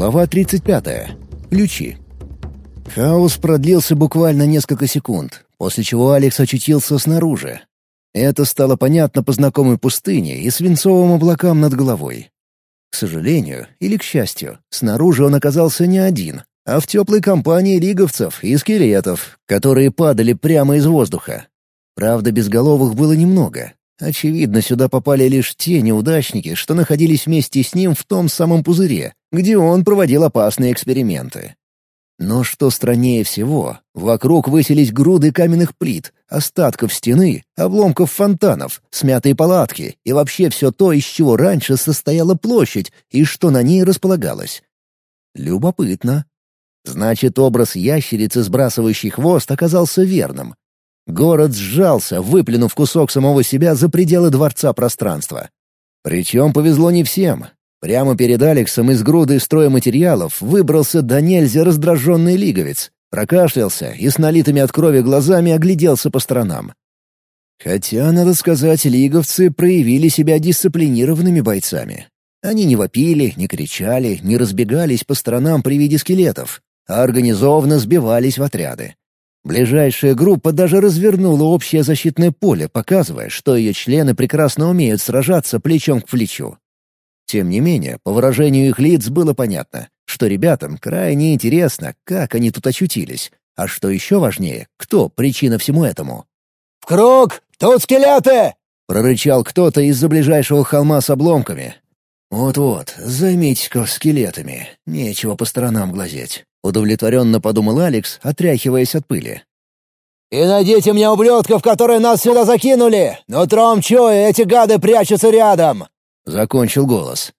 Глава 35. Ключи. Хаос продлился буквально несколько секунд, после чего Алекс очутился снаружи. Это стало понятно по знакомой пустыне и свинцовым облакам над головой. К сожалению, или к счастью, снаружи он оказался не один, а в теплой компании лиговцев и скелетов, которые падали прямо из воздуха. Правда, безголовых было немного. Очевидно, сюда попали лишь те неудачники, что находились вместе с ним в том самом пузыре, где он проводил опасные эксперименты. Но что страннее всего, вокруг высились груды каменных плит, остатков стены, обломков фонтанов, смятые палатки и вообще все то, из чего раньше состояла площадь и что на ней располагалось. Любопытно. Значит, образ ящерицы, сбрасывающей хвост, оказался верным. Город сжался, выплюнув кусок самого себя за пределы дворца пространства. Причем повезло не всем. Прямо перед Алексом из груды стройматериалов выбрался до нельзя раздраженный лиговец, прокашлялся и с налитыми от крови глазами огляделся по сторонам. Хотя, надо сказать, лиговцы проявили себя дисциплинированными бойцами. Они не вопили, не кричали, не разбегались по сторонам при виде скелетов, а организованно сбивались в отряды. Ближайшая группа даже развернула общее защитное поле, показывая, что ее члены прекрасно умеют сражаться плечом к плечу. Тем не менее, по выражению их лиц было понятно, что ребятам крайне интересно, как они тут очутились, а что еще важнее, кто причина всему этому. «В круг! Тут скелеты!» — прорычал кто-то из-за ближайшего холма с обломками. «Вот-вот, займитесь-ка скелетами, нечего по сторонам глазеть», — удовлетворенно подумал Алекс, отряхиваясь от пыли. «И найдите мне ублюдков, которые нас сюда закинули! Но тром чую, эти гады прячутся рядом!» — закончил голос.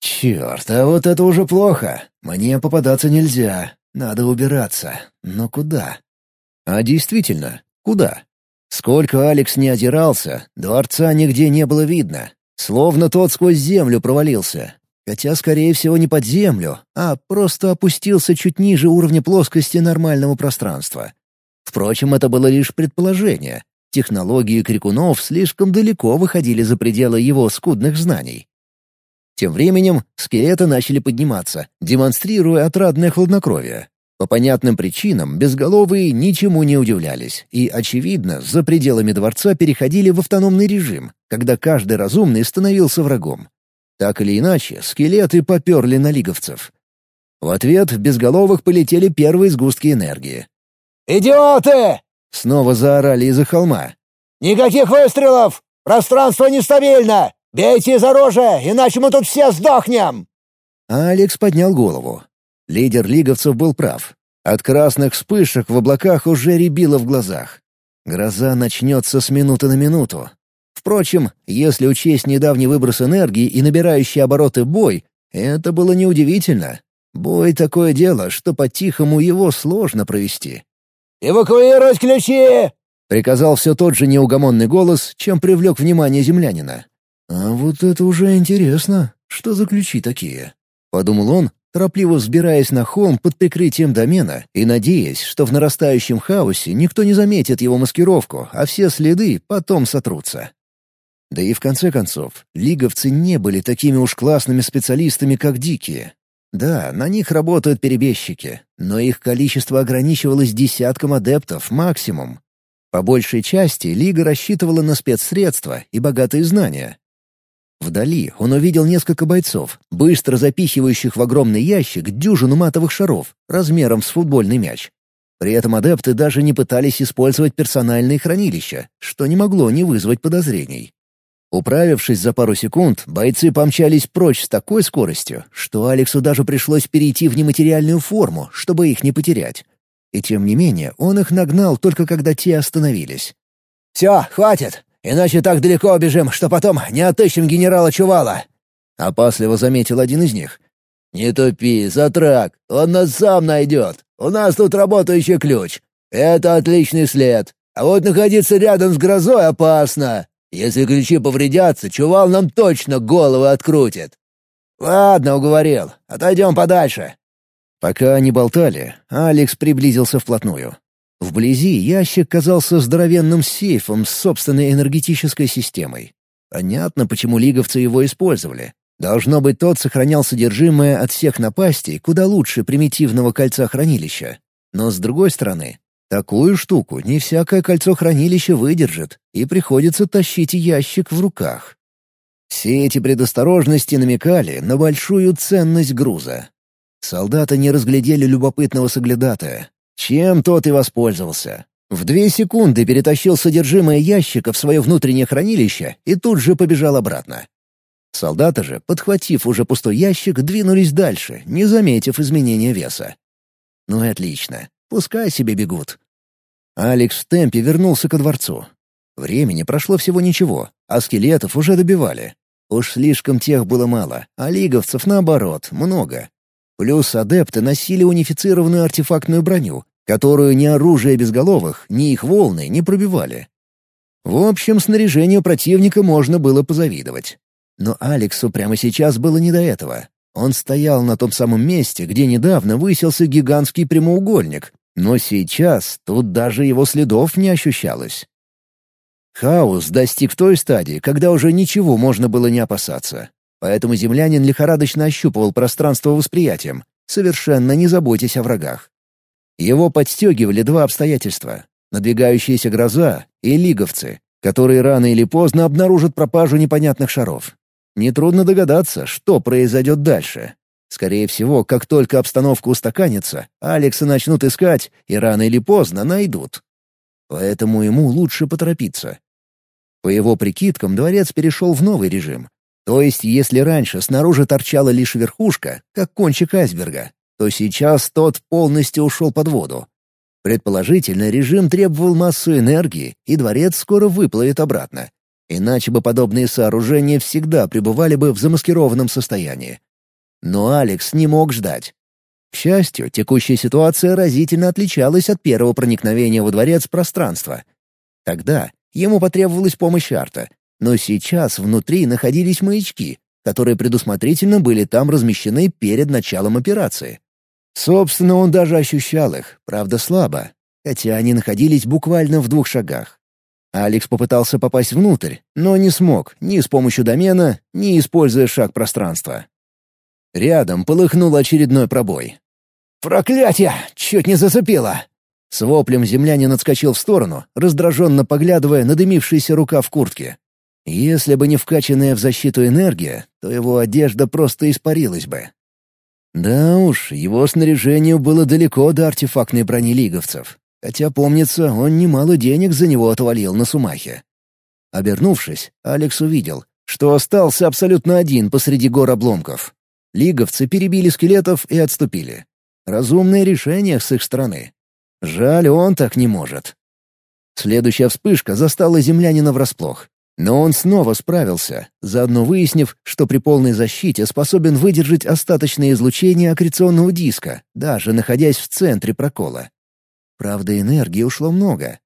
«Черт, а вот это уже плохо. Мне попадаться нельзя. Надо убираться. Но куда?» «А действительно, куда?» Сколько Алекс не озирался, дворца нигде не было видно. Словно тот сквозь землю провалился. Хотя, скорее всего, не под землю, а просто опустился чуть ниже уровня плоскости нормального пространства. Впрочем, это было лишь предположение. Технологии крикунов слишком далеко выходили за пределы его скудных знаний. Тем временем скелеты начали подниматься, демонстрируя отрадное хладнокровие. По понятным причинам безголовые ничему не удивлялись и, очевидно, за пределами дворца переходили в автономный режим, когда каждый разумный становился врагом. Так или иначе, скелеты поперли на лиговцев. В ответ в безголовых полетели первые сгустки энергии. «Идиоты!» Снова заорали из-за холма. «Никаких выстрелов! Пространство нестабильно! Бейте из оружия, иначе мы тут все сдохнем!» Алекс поднял голову. Лидер лиговцев был прав. От красных вспышек в облаках уже рябило в глазах. Гроза начнется с минуты на минуту. Впрочем, если учесть недавний выброс энергии и набирающий обороты бой, это было неудивительно. Бой — такое дело, что по-тихому его сложно провести. «Эвакуировать ключи!» — приказал все тот же неугомонный голос, чем привлек внимание землянина. «А вот это уже интересно. Что за ключи такие?» — подумал он, торопливо взбираясь на холм под прикрытием домена и надеясь, что в нарастающем хаосе никто не заметит его маскировку, а все следы потом сотрутся. Да и в конце концов, лиговцы не были такими уж классными специалистами, как дикие. Да, на них работают перебежчики, но их количество ограничивалось десятком адептов максимум. По большей части Лига рассчитывала на спецсредства и богатые знания. Вдали он увидел несколько бойцов, быстро запихивающих в огромный ящик дюжину матовых шаров, размером с футбольный мяч. При этом адепты даже не пытались использовать персональные хранилища, что не могло не вызвать подозрений. Управившись за пару секунд, бойцы помчались прочь с такой скоростью, что Алексу даже пришлось перейти в нематериальную форму, чтобы их не потерять. И тем не менее, он их нагнал только когда те остановились. «Все, хватит! Иначе так далеко убежим, что потом не отыщем генерала Чувала!» — опасливо заметил один из них. «Не тупи, Затрак, он нас сам найдет. У нас тут работающий ключ. Это отличный след. А вот находиться рядом с грозой опасно. Если ключи повредятся, чувал нам точно головы открутит. Ладно, уговорил. Отойдем подальше. Пока они болтали, Алекс приблизился вплотную. Вблизи ящик казался здоровенным сейфом с собственной энергетической системой. Понятно, почему лиговцы его использовали. Должно быть, тот сохранял содержимое от всех напастей куда лучше примитивного кольца хранилища. Но с другой стороны, такую штуку не всякое кольцо хранилища выдержит, и приходится тащить ящик в руках. Все эти предосторожности намекали на большую ценность груза. Солдаты не разглядели любопытного соглядатая. Чем тот и воспользовался. В две секунды перетащил содержимое ящика в свое внутреннее хранилище и тут же побежал обратно. Солдаты же, подхватив уже пустой ящик, двинулись дальше, не заметив изменения веса. Ну и отлично. Пускай себе бегут. Алекс в темпе вернулся ко дворцу. Времени прошло всего ничего, а скелетов уже добивали. Уж слишком тех было мало, а лиговцев, наоборот, много. Плюс адепты носили унифицированную артефактную броню, которую ни оружие безголовых, ни их волны не пробивали. В общем, снаряжению противника можно было позавидовать. Но Алексу прямо сейчас было не до этого. Он стоял на том самом месте, где недавно высился гигантский прямоугольник, но сейчас тут даже его следов не ощущалось. Хаос достиг той стадии, когда уже ничего можно было не опасаться. Поэтому землянин лихорадочно ощупывал пространство восприятием, совершенно не заботясь о врагах. Его подстегивали два обстоятельства — надвигающаяся гроза и лиговцы, которые рано или поздно обнаружат пропажу непонятных шаров. Нетрудно догадаться, что произойдет дальше. Скорее всего, как только обстановка устаканится, Алекса начнут искать и рано или поздно найдут. Поэтому ему лучше поторопиться. По его прикидкам, дворец перешел в новый режим. То есть, если раньше снаружи торчала лишь верхушка, как кончик айсберга, то сейчас тот полностью ушел под воду. Предположительно, режим требовал массу энергии, и дворец скоро выплывет обратно. Иначе бы подобные сооружения всегда пребывали бы в замаскированном состоянии. Но Алекс не мог ждать. К счастью, текущая ситуация разительно отличалась от первого проникновения во дворец пространства. Тогда ему потребовалась помощь Арта, но сейчас внутри находились маячки, которые предусмотрительно были там размещены перед началом операции. Собственно, он даже ощущал их, правда слабо, хотя они находились буквально в двух шагах. Алекс попытался попасть внутрь, но не смог ни с помощью домена, ни используя шаг пространства. Рядом полыхнул очередной пробой. «Проклятие! Чуть не зацепило!» С воплем землянин отскочил в сторону, раздраженно поглядывая на дымившийся рука в куртке. Если бы не вкачанная в защиту энергия, то его одежда просто испарилась бы. Да уж, его снаряжению было далеко до артефактной брони лиговцев. Хотя, помнится, он немало денег за него отвалил на Сумахе. Обернувшись, Алекс увидел, что остался абсолютно один посреди гор обломков. Лиговцы перебили скелетов и отступили. Разумное решение с их стороны. Жаль, он так не может. Следующая вспышка застала землянина врасплох. Но он снова справился, заодно выяснив, что при полной защите способен выдержать остаточное излучение аккреционного диска, даже находясь в центре прокола. Правда, энергии ушло много.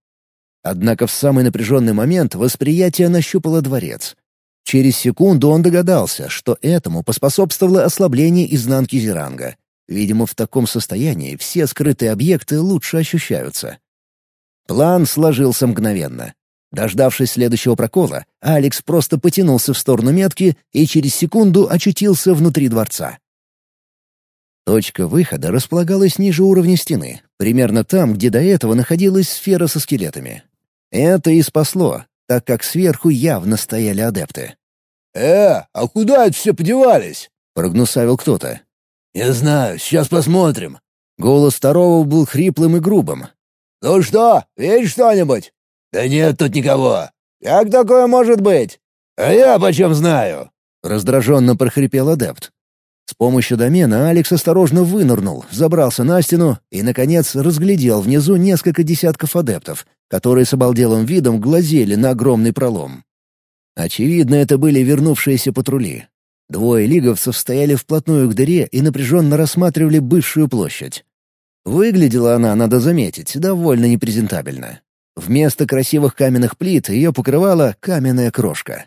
Однако в самый напряженный момент восприятие нащупало дворец. Через секунду он догадался, что этому поспособствовало ослабление изнанки Зеранга. Видимо, в таком состоянии все скрытые объекты лучше ощущаются. План сложился мгновенно. Дождавшись следующего прокола, Алекс просто потянулся в сторону метки и через секунду очутился внутри дворца. Точка выхода располагалась ниже уровня стены, примерно там, где до этого находилась сфера со скелетами. Это и спасло, так как сверху явно стояли адепты. «Э, а куда это все подевались?» — прогнусавил кто-то. «Не знаю, сейчас посмотрим». Голос второго был хриплым и грубым. «Ну что, видишь что-нибудь?» «Да нет тут никого». «Как такое может быть?» «А я почем знаю?» — раздраженно прохрипел адепт. С помощью домена Алекс осторожно вынырнул, забрался на стену и, наконец, разглядел внизу несколько десятков адептов, которые с обалделым видом глазели на огромный пролом. Очевидно, это были вернувшиеся патрули. Двое лиговцев стояли вплотную к дыре и напряженно рассматривали бывшую площадь. Выглядела она, надо заметить, довольно непрезентабельно. Вместо красивых каменных плит ее покрывала каменная крошка.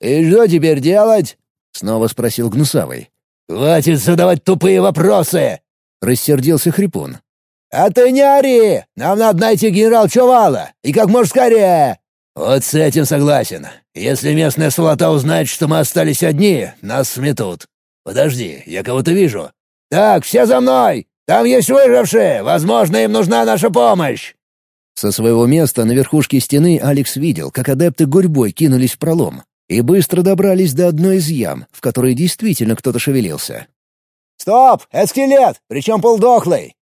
«И что теперь делать?» — снова спросил Гнусавый. «Хватит задавать тупые вопросы!» — рассердился Хрипун. «А ты не ори! Нам надо найти генерал Чувала! И как можно скорее!» «Вот с этим согласен. Если местная сволота узнает, что мы остались одни, нас сметут. Подожди, я кого-то вижу. Так, все за мной! Там есть выжившие! Возможно, им нужна наша помощь!» Со своего места на верхушке стены Алекс видел, как адепты гурьбой кинулись в пролом и быстро добрались до одной из ям, в которой действительно кто-то шевелился. «Стоп! Это скелет! Причем полдохлый!»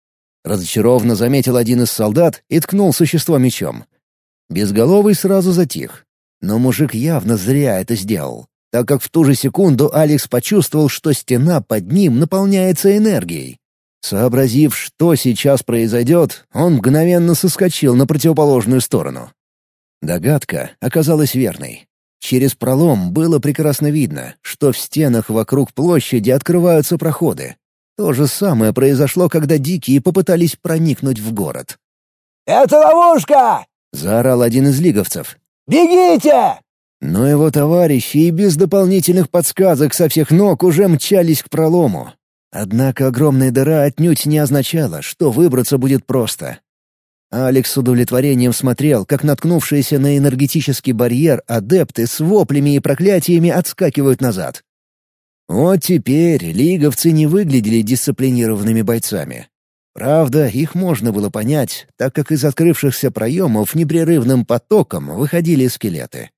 Разочарованно заметил один из солдат и ткнул существо мечом. Безголовый сразу затих. Но мужик явно зря это сделал, так как в ту же секунду Алекс почувствовал, что стена под ним наполняется энергией. Сообразив, что сейчас произойдет, он мгновенно соскочил на противоположную сторону. Догадка оказалась верной. Через пролом было прекрасно видно, что в стенах вокруг площади открываются проходы. То же самое произошло, когда дикие попытались проникнуть в город. «Это ловушка!» — заорал один из лиговцев. «Бегите!» Но его товарищи и без дополнительных подсказок со всех ног уже мчались к пролому. Однако огромная дыра отнюдь не означала, что выбраться будет просто. Алекс с удовлетворением смотрел, как наткнувшиеся на энергетический барьер адепты с воплями и проклятиями отскакивают назад. Вот теперь лиговцы не выглядели дисциплинированными бойцами. Правда, их можно было понять, так как из открывшихся проемов непрерывным потоком выходили скелеты.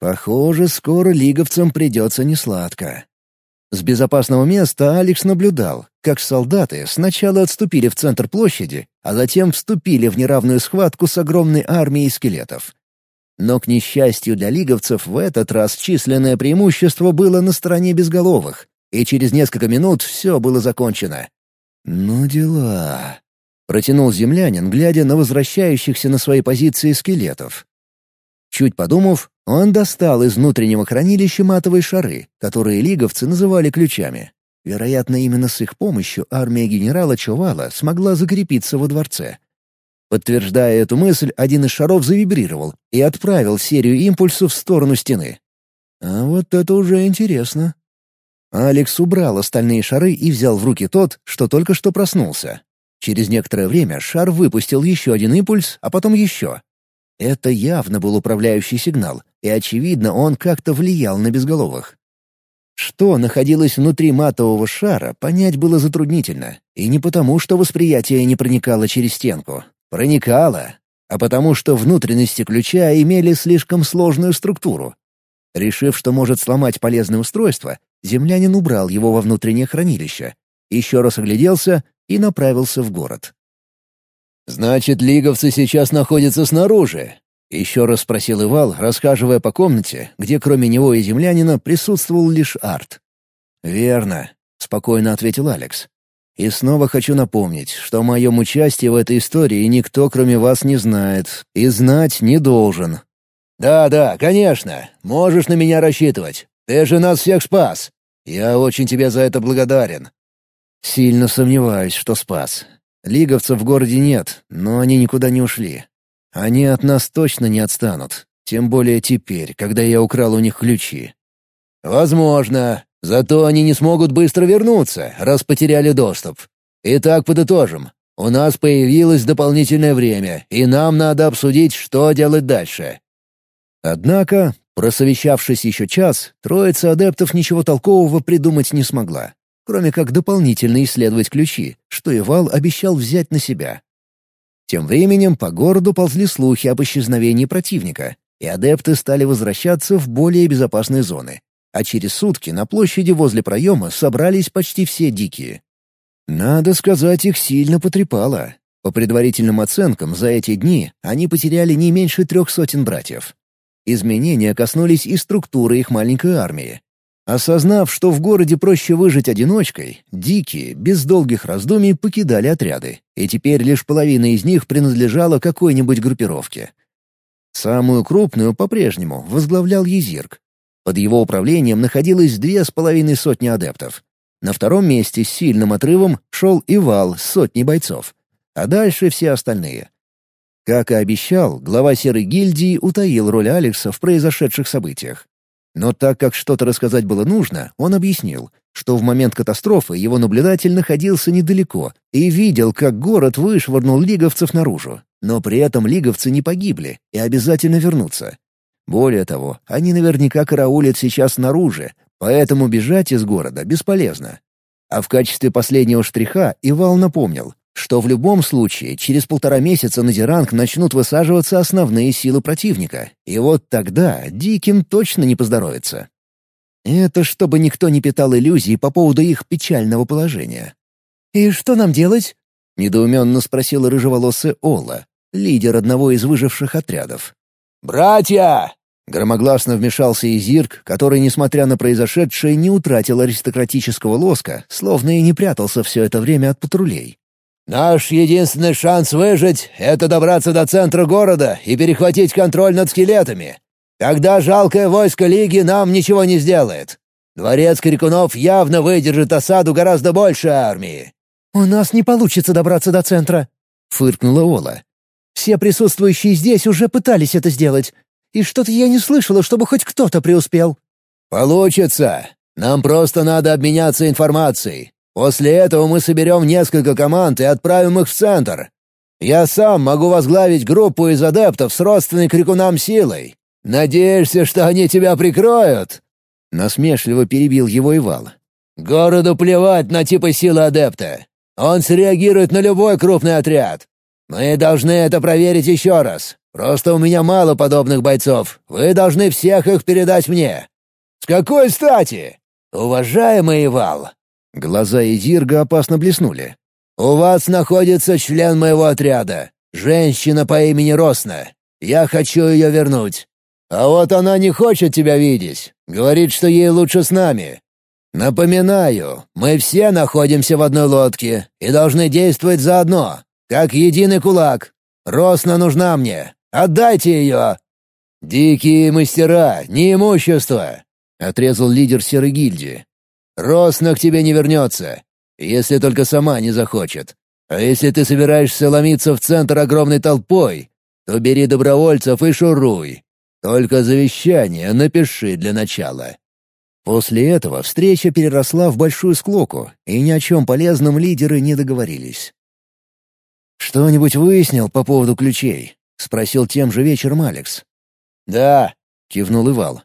Похоже, скоро лиговцам придется несладко. С безопасного места Алекс наблюдал, как солдаты сначала отступили в центр площади, а затем вступили в неравную схватку с огромной армией скелетов. Но, к несчастью для лиговцев, в этот раз численное преимущество было на стороне безголовых, и через несколько минут все было закончено. «Ну дела», — протянул землянин, глядя на возвращающихся на свои позиции скелетов. Чуть подумав, он достал из внутреннего хранилища матовые шары, которые лиговцы называли ключами. Вероятно, именно с их помощью армия генерала Чувала смогла закрепиться во дворце. Подтверждая эту мысль, один из шаров завибрировал и отправил серию импульсов в сторону стены. А вот это уже интересно. Алекс убрал остальные шары и взял в руки тот, что только что проснулся. Через некоторое время шар выпустил еще один импульс, а потом еще. Это явно был управляющий сигнал, и, очевидно, он как-то влиял на безголовых. Что находилось внутри матового шара, понять было затруднительно. И не потому, что восприятие не проникало через стенку. Проникало. А потому, что внутренности ключа имели слишком сложную структуру. Решив, что может сломать полезное устройство, землянин убрал его во внутреннее хранилище, еще раз огляделся и направился в город. «Значит, лиговцы сейчас находятся снаружи?» — еще раз спросил Ивал, расхаживая по комнате, где кроме него и землянина присутствовал лишь Арт. «Верно», — спокойно ответил Алекс. «И снова хочу напомнить, что о моем участии в этой истории никто, кроме вас, не знает, и знать не должен». «Да-да, конечно. Можешь на меня рассчитывать. Ты же нас всех спас. Я очень тебе за это благодарен». «Сильно сомневаюсь, что спас. Лиговцев в городе нет, но они никуда не ушли. Они от нас точно не отстанут, тем более теперь, когда я украл у них ключи. Возможно. Зато они не смогут быстро вернуться, раз потеряли доступ. Итак, подытожим. У нас появилось дополнительное время, и нам надо обсудить, что делать дальше. Однако, просовещавшись еще час, троица адептов ничего толкового придумать не смогла кроме как дополнительно исследовать ключи, что Ивал обещал взять на себя. Тем временем по городу ползли слухи об исчезновении противника, и адепты стали возвращаться в более безопасные зоны. А через сутки на площади возле проема собрались почти все дикие. Надо сказать, их сильно потрепало. По предварительным оценкам, за эти дни они потеряли не меньше трех сотен братьев. Изменения коснулись и структуры их маленькой армии. Осознав, что в городе проще выжить одиночкой, дикие, без долгих раздумий, покидали отряды, и теперь лишь половина из них принадлежала какой-нибудь группировке. Самую крупную по-прежнему возглавлял Езирк. Под его управлением находилось две с половиной сотни адептов. На втором месте с сильным отрывом шел Ивал с сотней бойцов, а дальше все остальные. Как и обещал, глава Серой гильдии утаил роль Алекса в произошедших событиях. Но так как что-то рассказать было нужно, он объяснил, что в момент катастрофы его наблюдатель находился недалеко и видел, как город вышвырнул лиговцев наружу. но при этом лиговцы не погибли и обязательно вернутся. Более того, они наверняка караулят сейчас снаружи, поэтому бежать из города бесполезно. А в качестве последнего штриха Ивал напомнил, что в любом случае через полтора месяца на Зеранг начнут высаживаться основные силы противника, и вот тогда Диким точно не поздоровится. Это чтобы никто не питал иллюзий по поводу их печального положения. «И что нам делать?» — недоуменно спросила рыжеволосая Ола, лидер одного из выживших отрядов. «Братья!» Громогласно вмешался Изирк, который, несмотря на произошедшее, не утратил аристократического лоска, словно и не прятался все это время от патрулей. «Наш единственный шанс выжить — это добраться до центра города и перехватить контроль над скелетами. Тогда жалкое войско Лиги нам ничего не сделает. Дворец Крикунов явно выдержит осаду гораздо больше армии». «У нас не получится добраться до центра», — фыркнула Ола. «Все присутствующие здесь уже пытались это сделать. И что-то я не слышала, чтобы хоть кто-то преуспел». «Получится. Нам просто надо обменяться информацией. После этого мы соберем несколько команд и отправим их в центр. Я сам могу возглавить группу из адептов с родственной крикунам силой. Надеешься, что они тебя прикроют?» Насмешливо перебил его Ивал. «Городу плевать на типы силы адепта. Он среагирует на любой крупный отряд. Мы должны это проверить еще раз. Просто у меня мало подобных бойцов. Вы должны всех их передать мне». «С какой стати?» «Уважаемый Ивал!» Глаза Изирга опасно блеснули. «У вас находится член моего отряда. Женщина по имени Росна. Я хочу ее вернуть. А вот она не хочет тебя видеть. Говорит, что ей лучше с нами. Напоминаю, мы все находимся в одной лодке и должны действовать заодно, как единый кулак. Росна нужна мне. Отдайте ее!» «Дикие мастера, не имущество!» — отрезал лидер серой гильдии. «Росна к тебе не вернется, если только сама не захочет. А если ты собираешься ломиться в центр огромной толпой, то бери добровольцев и шуруй. Только завещание напиши для начала». После этого встреча переросла в большую склоку, и ни о чем полезном лидеры не договорились. «Что-нибудь выяснил по поводу ключей?» — спросил тем же вечером Алекс. «Да», — кивнул Ивал.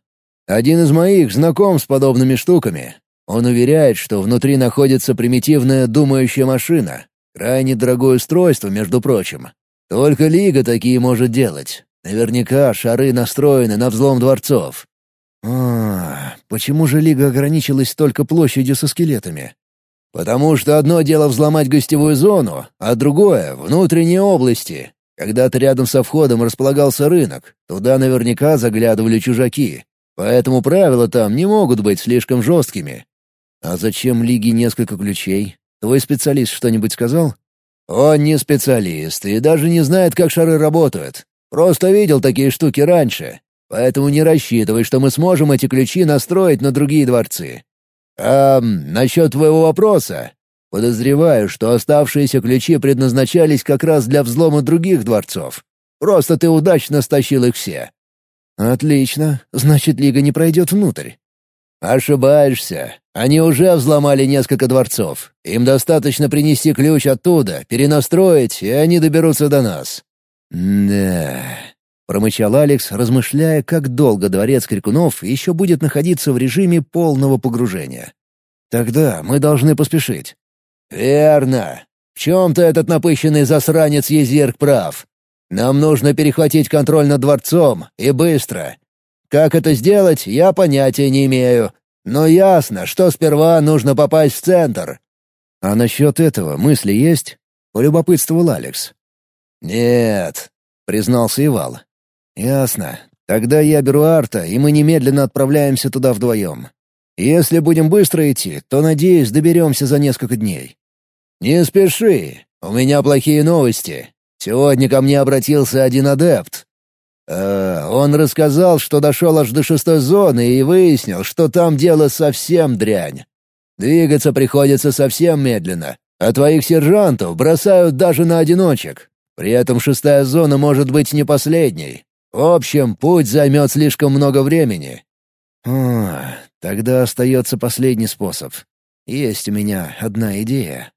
«Один из моих знаком с подобными штуками. Он уверяет, что внутри находится примитивная думающая машина. Крайне дорогое устройство, между прочим. Только Лига такие может делать. Наверняка шары настроены на взлом дворцов». «А, почему же Лига ограничилась только площадью со скелетами?» «Потому что одно дело взломать гостевую зону, а другое — внутренние области, когда-то рядом со входом располагался рынок, туда наверняка заглядывали чужаки, поэтому правила там не могут быть слишком жесткими. А зачем Лиге несколько ключей? Твой специалист что-нибудь сказал? Он не специалист и даже не знает, как шары работают. Просто видел такие штуки раньше, поэтому не рассчитывай, что мы сможем эти ключи настроить на другие дворцы. А насчет твоего вопроса, Подозреваю, что оставшиеся ключи предназначались как раз для взлома других дворцов. Просто ты удачно стащил их все». «Отлично. Значит, Лига не пройдет внутрь». «Ошибаешься. Они уже взломали несколько дворцов. Им достаточно принести ключ оттуда, перенастроить, и они доберутся до нас». «Да...» — промычал Алекс, размышляя, как долго дворец Крикунов еще будет находиться в режиме полного погружения. «Тогда мы должны поспешить. «Верно. В чем-то этот напыщенный засранец Езерк прав. Нам нужно перехватить контроль над дворцом, и быстро. Как это сделать, я понятия не имею. Но ясно, что сперва нужно попасть в центр». «А насчет этого мысли есть?» — полюбопытствовал Алекс. «Нет», — признался Ивал. «Ясно. Тогда я беру Арта, и мы немедленно отправляемся туда вдвоем. Если будем быстро идти, то, надеюсь, доберемся за несколько дней». «Не спеши, у меня плохие новости. Сегодня ко мне обратился один адепт. Э, он рассказал, что дошел аж до шестой зоны и выяснил, что там дело совсем дрянь. Двигаться приходится совсем медленно, а твоих сержантов бросают даже на одиночек. При этом шестая зона может быть не последней. В общем, путь займет слишком много времени. А, тогда остается последний способ. Есть у меня одна идея.